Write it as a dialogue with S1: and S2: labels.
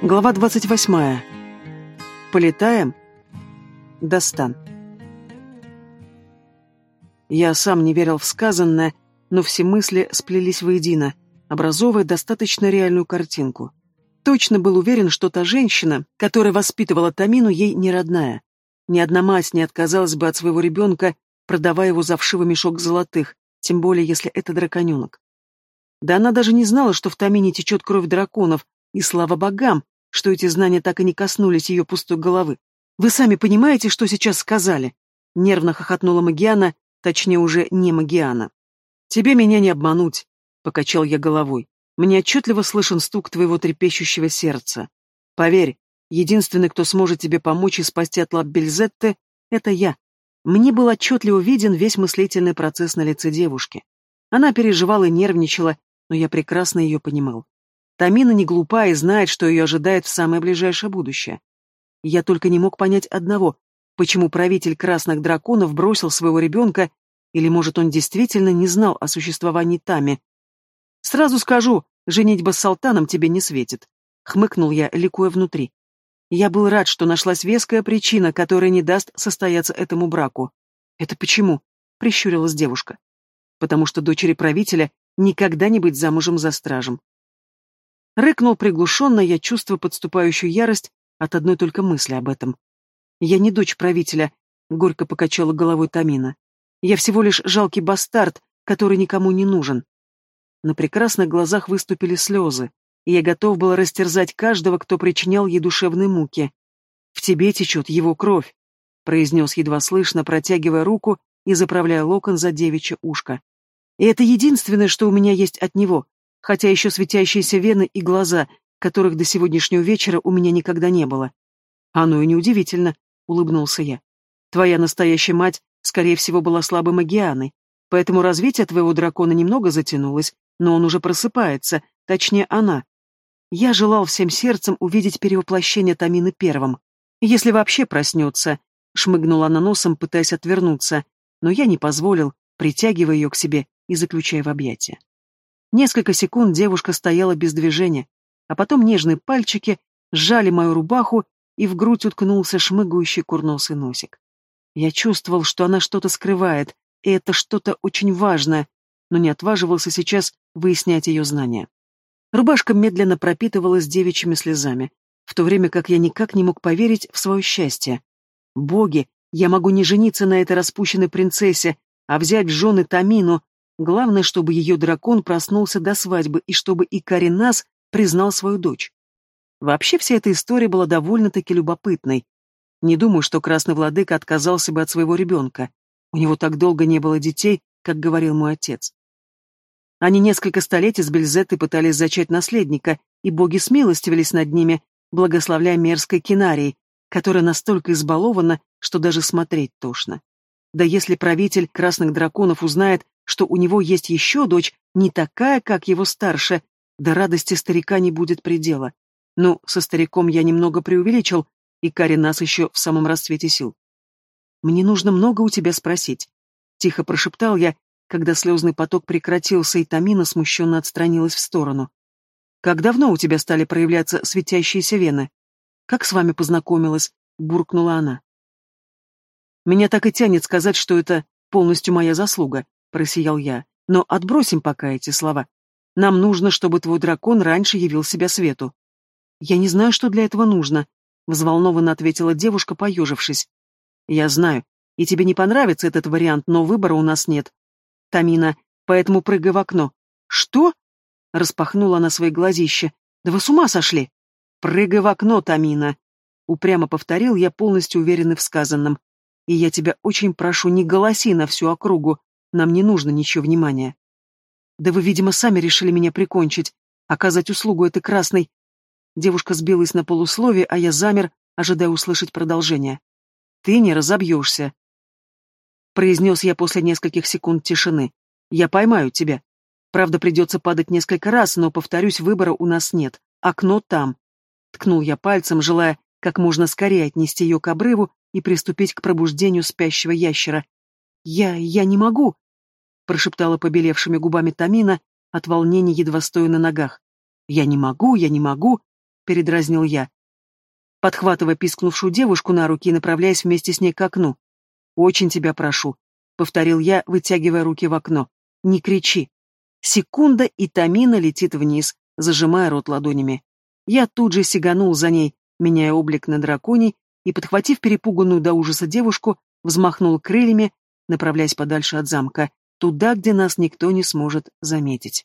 S1: Глава 28. Полетаем? Достан. Я сам не верил в сказанное, но все мысли сплелись воедино, образовывая достаточно реальную картинку. Точно был уверен, что та женщина, которая воспитывала Тамину, ей не родная. Ни одна мать не отказалась бы от своего ребенка, продавая его за вшивый мешок золотых, тем более если это драконенок. Да она даже не знала, что в Тамине течет кровь драконов, и слава богам, что эти знания так и не коснулись ее пустой головы. Вы сами понимаете, что сейчас сказали? Нервно хохотнула Магиана, точнее уже не Магиана. Тебе меня не обмануть, покачал я головой. Мне отчетливо слышен стук твоего трепещущего сердца. Поверь, единственный, кто сможет тебе помочь и спасти от лап Бельзетты, это я. Мне был отчетливо виден весь мыслительный процесс на лице девушки. Она переживала и нервничала, но я прекрасно ее понимал. Тамина не глупа и знает, что ее ожидает в самое ближайшее будущее. Я только не мог понять одного, почему правитель красных драконов бросил своего ребенка, или, может, он действительно не знал о существовании Тами. «Сразу скажу, женитьба с Салтаном тебе не светит», — хмыкнул я, ликуя внутри. Я был рад, что нашлась веская причина, которая не даст состояться этому браку. «Это почему?» — прищурилась девушка. «Потому что дочери правителя никогда не быть замужем за стражем. Рыкнул приглушенно, я чувствую подступающую ярость от одной только мысли об этом. Я не дочь правителя, горько покачала головой Тамина. Я всего лишь жалкий бастард, который никому не нужен. На прекрасных глазах выступили слезы, и я готов был растерзать каждого, кто причинял ей душевные муки. В тебе течет его кровь, произнес едва слышно, протягивая руку и заправляя локон за девичье ушко. И это единственное, что у меня есть от него, хотя еще светящиеся вены и глаза, которых до сегодняшнего вечера у меня никогда не было. Оно и неудивительно, улыбнулся я. Твоя настоящая мать, скорее всего, была слабой магианой, поэтому развитие твоего дракона немного затянулось, но он уже просыпается, точнее, она. Я желал всем сердцем увидеть перевоплощение Тамины первым. Если вообще проснется, шмыгнула она носом, пытаясь отвернуться, но я не позволил, притягивая ее к себе и заключая в объятия. Несколько секунд девушка стояла без движения, а потом нежные пальчики сжали мою рубаху, и в грудь уткнулся шмыгающий курносый носик. Я чувствовал, что она что-то скрывает, и это что-то очень важное, но не отваживался сейчас выяснять ее знания. Рубашка медленно пропитывалась девичьими слезами, в то время как я никак не мог поверить в свое счастье. Боги, я могу не жениться на этой распущенной принцессе, а взять жены Тамину, Главное, чтобы ее дракон проснулся до свадьбы и чтобы и Каринас признал свою дочь. Вообще вся эта история была довольно-таки любопытной. Не думаю, что Красный Владыка отказался бы от своего ребенка. У него так долго не было детей, как говорил мой отец. Они несколько столетий с Бельзетой пытались зачать наследника, и боги смилостивились над ними, благословляя мерзкой кинарией, которая настолько избалована, что даже смотреть тошно. Да если правитель красных драконов узнает, что у него есть еще дочь, не такая, как его старшая, до радости старика не будет предела. Ну, со стариком я немного преувеличил, и Кари нас еще в самом расцвете сил. «Мне нужно много у тебя спросить», — тихо прошептал я, когда слезный поток прекратился, и Тамина смущенно отстранилась в сторону. «Как давно у тебя стали проявляться светящиеся вены? Как с вами познакомилась?» — буркнула она. «Меня так и тянет сказать, что это полностью моя заслуга», — просиял я. «Но отбросим пока эти слова. Нам нужно, чтобы твой дракон раньше явил себя свету». «Я не знаю, что для этого нужно», — взволнованно ответила девушка, поежившись. «Я знаю, и тебе не понравится этот вариант, но выбора у нас нет. Тамина, поэтому прыгай в окно». «Что?» — распахнула она свои глазища. «Да вы с ума сошли!» «Прыгай в окно, Тамина!» Упрямо повторил я, полностью уверенный в сказанном. «И я тебя очень прошу, не голоси на всю округу. Нам не нужно ничего внимания. Да вы, видимо, сами решили меня прикончить, оказать услугу этой красной. Девушка сбилась на полусловие, а я замер, ожидая услышать продолжение. Ты не разобьешься. Произнес я после нескольких секунд тишины. Я поймаю тебя. Правда, придется падать несколько раз, но, повторюсь, выбора у нас нет. Окно там. Ткнул я пальцем, желая как можно скорее отнести ее к обрыву и приступить к пробуждению спящего ящера, «Я... я не могу!» — прошептала побелевшими губами Тамина, от волнения едва стоя на ногах. «Я не могу, я не могу!» — передразнил я. Подхватывая пискнувшую девушку на руки и направляясь вместе с ней к окну. «Очень тебя прошу», — повторил я, вытягивая руки в окно. «Не кричи». Секунда, и Тамина летит вниз, зажимая рот ладонями. Я тут же сиганул за ней, меняя облик на драконий, и, подхватив перепуганную до ужаса девушку, взмахнул крыльями, направляясь подальше от замка, туда, где нас никто не сможет заметить.